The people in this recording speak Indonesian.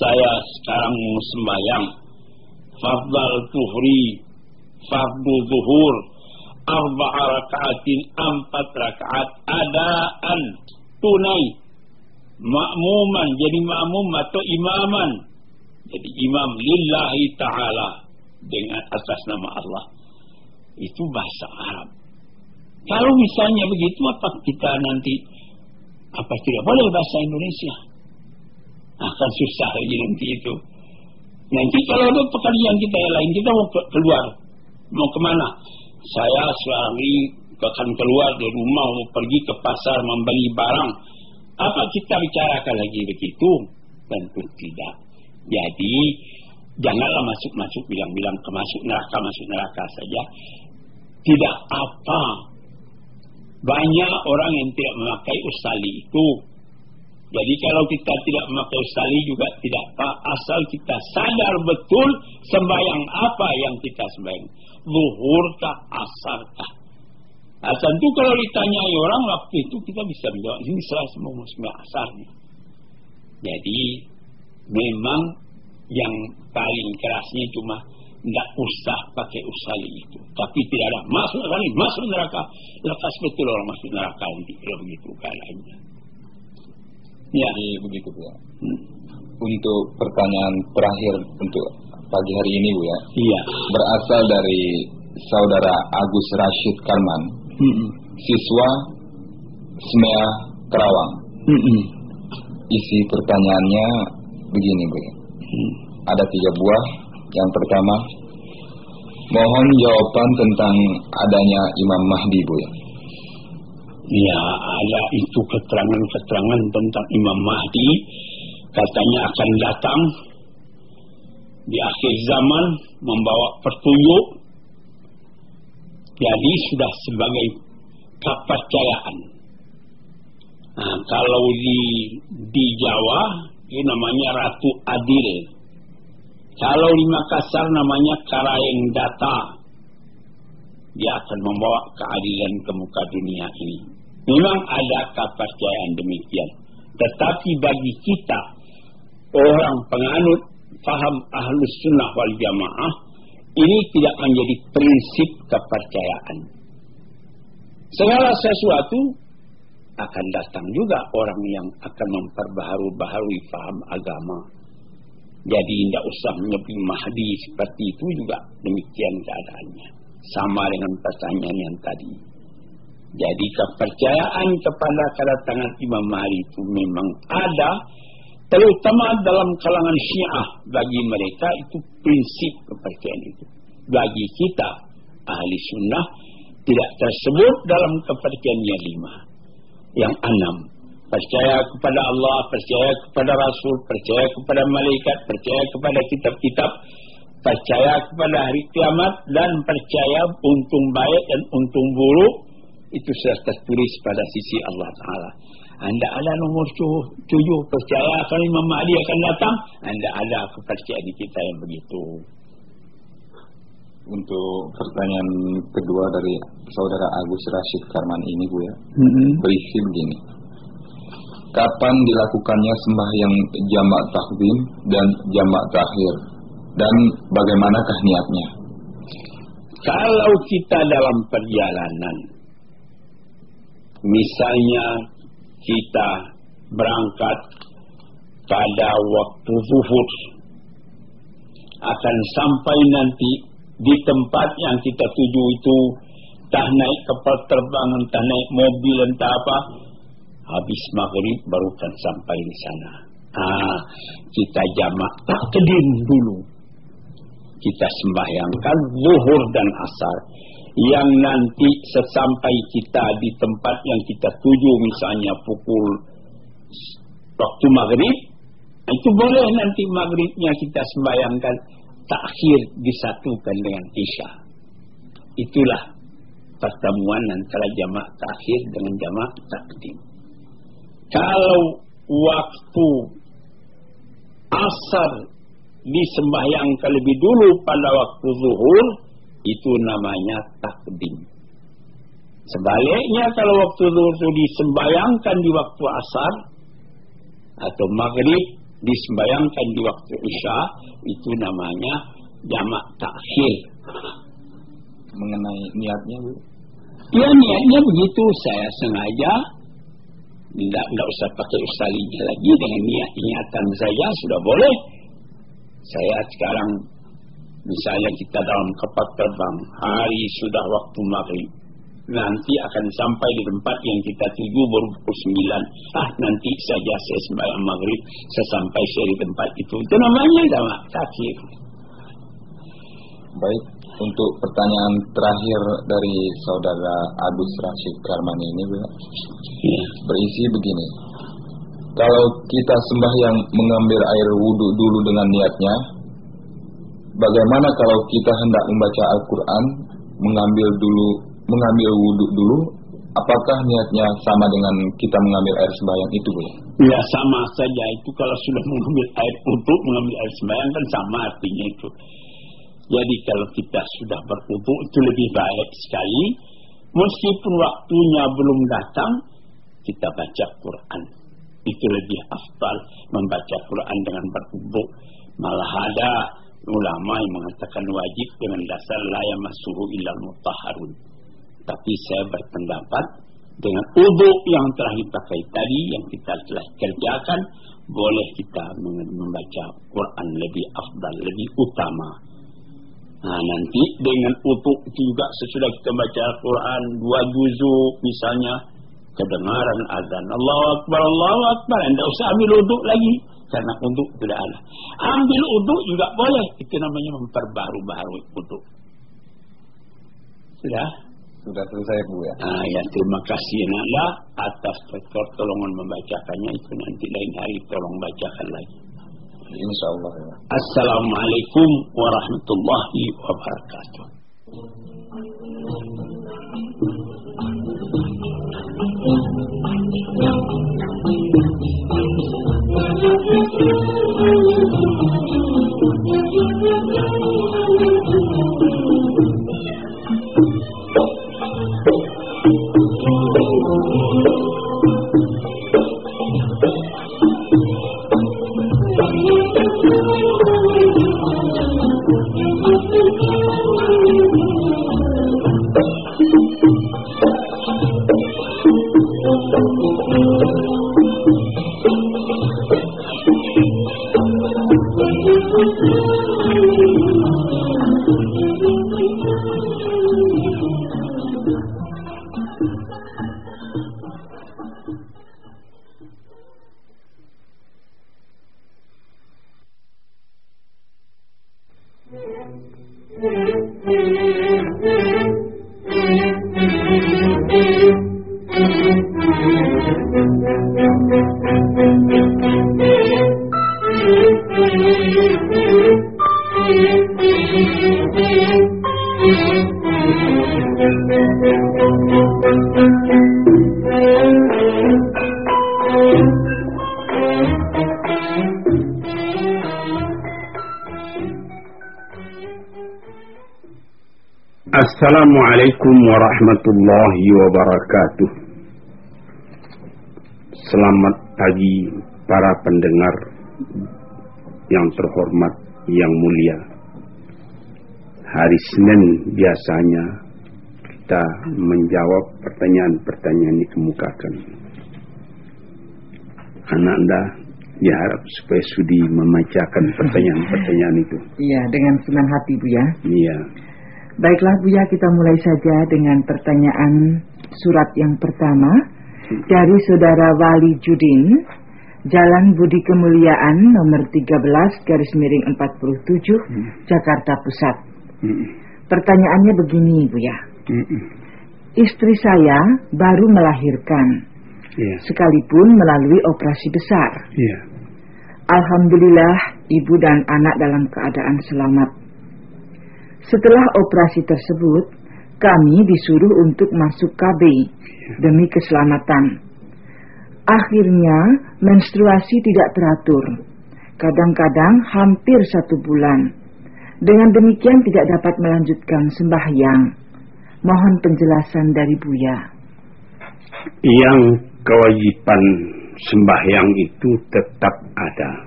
saya sekarang mau sembahyang. Fardal tuhri fardu zuhur arba'a rakaatin empat rakaat adaan tunai. Makmuman jadi makmum atau imaman. Jadi imam lillahi ta'ala dengan atas nama Allah. Itu bahasa Arab. Kalau misalnya begitu apa kita nanti apa tidak boleh bahasa Indonesia akan susah lagi nanti itu. Nanti kalau ada pekerjaan kita yang lain kita mau keluar. Mau ke mana? Saya suami akan keluar dari rumah mau pergi ke pasar membeli barang. Apa kita bicarakan lagi begitu? Tentu tidak. Jadi janganlah masuk-masuk bilang-bilang ke masuk neraka masuk neraka saja. Tidak apa. Banyak orang yang tidak memakai usali itu jadi kalau kita tidak memakai usali juga tidak apa asal kita sadar betul sembahyang apa yang kita sembahyang. Zuhur kah asar kah? Nah, tentu kalau ditanya orang waktu itu kita bisa menjawab ini salah semua muslim asar jadi memang yang paling kerasnya cuma tidak usah pakai usali itu. Tapi tidak ada masuk neraka masuk neraka. Lekas betul orang masuk neraka nanti kalau begitu keadaannya ya Jadi begitu ya hmm. untuk pertanyaan terakhir untuk pagi hari ini Bu ya. Iya. Berasal dari saudara Agus Rashid Karman, hmm. siswa SMEA Kerawang. Hmm. Isi pertanyaannya begini Bu ya. Hmm. Ada tiga buah. Yang pertama, mohon jawaban tentang adanya Imam Mahdi Bu ya. Ya, ada itu keterangan-keterangan tentang Imam Mahdi. Katanya akan datang di akhir zaman membawa petunjuk. Jadi sudah sebagai kepercayaan. Nah, kalau di di Jawa ini namanya Ratu Adil. Kalau di Makassar namanya Karayeng Data. Dia akan membawa keadilan ke muka dunia ini memang ada kepercayaan demikian tetapi bagi kita orang penganut faham ahlus sunnah wal jamaah ini tidak menjadi prinsip kepercayaan. Segala sesuatu akan datang juga orang yang akan memperbaharui faham agama. Jadi tidak usah menyebut Mahdi seperti itu juga demikian keadaannya. Sama dengan pertanyaan yang tadi. Jadi kepercayaan kepada kedatangan Imam Mahdi itu memang ada terutama dalam kalangan syiah. Bagi mereka itu prinsip kepercayaan itu. Bagi kita ahli sunnah tidak tersebut dalam kepercayaan yang lima. Yang enam. Percaya kepada Allah percaya kepada Rasul percaya kepada malaikat percaya kepada kitab-kitab percaya kepada hari kiamat dan percaya untung baik dan untung buruk itu sudah tertulis pada sisi Allah Ta'ala anda ada nomor tujuh percaya akan Imam Mahdi akan datang. Anda ada kepercayaan kita yang begitu. Untuk pertanyaan kedua dari saudara Agus Rashid Karman ini Bu ya. Mm-hmm. Berisi begini. Kapan dilakukannya sembahyang jamak takdim dan jamak takhir? Dan bagaimanakah niatnya? Kalau kita dalam perjalanan misalnya kita berangkat pada waktu zuhur akan sampai nanti di tempat yang kita tuju itu tak naik kapal terbang entah naik mobil entah apa habis maghrib baru kan sampai di sana. Ah kita jamak takdim dulu. Kita sembahyangkan zuhur dan asar yang nanti sesampai kita di tempat yang kita tuju misalnya pukul waktu maghrib itu boleh nanti maghribnya kita sembayangkan takhir disatukan dengan isya. Itulah pertemuan antara jamaah takhir dengan jamaah takdim. Kalau waktu asar disembahyangkan lebih dulu pada waktu zuhur itu namanya takdim. Sebaliknya kalau waktu zuhur itu disembayangkan di waktu asar atau maghrib disembayangkan di waktu Isya itu namanya jamak takhir. Mengenai niatnya Bu? Ya niatnya begitu saya sengaja tidak tidak usah pakai ustalinya lagi dengan niat niatan saja sudah boleh. Saya sekarang misalnya kita dalam kapal terbang hari sudah waktu maghrib. Nanti akan sampai di tempat yang kita tuju baru pukul 9 ah nanti saja saya sembahyang maghrib saya sampai saya di tempat itu. Itu namanya sama kafir baik untuk pertanyaan terakhir dari saudara Agus Rashid Karman ini ya. berisi begini. Kalau kita sembahyang mengambil air wudhu dulu dengan niatnya bagaimana kalau kita hendak membaca Al-Quran mengambil dulu mengambil wudhu dulu, apakah niatnya sama dengan kita mengambil air sembahyang itu, Bu? Ya sama saja itu kalau sudah mengambil air untuk mengambil air sembahyang kan sama artinya itu. Jadi kalau kita sudah berwudhu itu lebih baik sekali, meskipun waktunya belum datang, kita baca Quran. Itu lebih afdal membaca Quran dengan berwudhu. Malah ada ulama yang mengatakan wajib dengan dasar la yamassuhu illal mutahharun tapi saya berpendapat dengan uduk yang telah dipakai tadi yang kita telah kerjakan boleh kita membaca Quran lebih afdal, lebih utama. Nah nanti dengan uduk juga sesudah kita baca Quran dua juzu misalnya kedengaran azan. Allah Akbar Allah Akbar. Tidak usah ambil uduk lagi karena uduk sudah ada. Ambil uduk juga boleh itu namanya memperbaru-baru uduk. Sudah. Sudah selesai Bu ya. Ah ya terima kasih Nala atas pertolongan membacakannya itu nanti lain hari tolong bacakan lagi. Insya Allah ya. Assalamualaikum warahmatullahi wabarakatuh. Thank you. Assalamualaikum warahmatullahi wabarakatuh. Selamat pagi para pendengar yang terhormat, yang mulia. Hari Senin biasanya kita menjawab pertanyaan-pertanyaan dikemukakan. Anak anda diharap supaya sudi membacakan pertanyaan-pertanyaan itu. Iya, dengan senang hati Bu ya. Iya. Baiklah Buya kita mulai saja dengan pertanyaan surat yang pertama dari Saudara Wali Judin Jalan Budi Kemuliaan nomor 13 garis miring 47 hmm. Jakarta Pusat. Hmm. Pertanyaannya begini Buya. Hmm. Istri saya baru melahirkan. Yeah. Sekalipun melalui operasi besar. Yeah. Alhamdulillah ibu dan anak dalam keadaan selamat. Setelah operasi tersebut, kami disuruh untuk masuk KB demi keselamatan. Akhirnya, menstruasi tidak teratur. Kadang-kadang hampir satu bulan. Dengan demikian tidak dapat melanjutkan sembahyang. Mohon penjelasan dari Buya. Yang kewajiban sembahyang itu tetap ada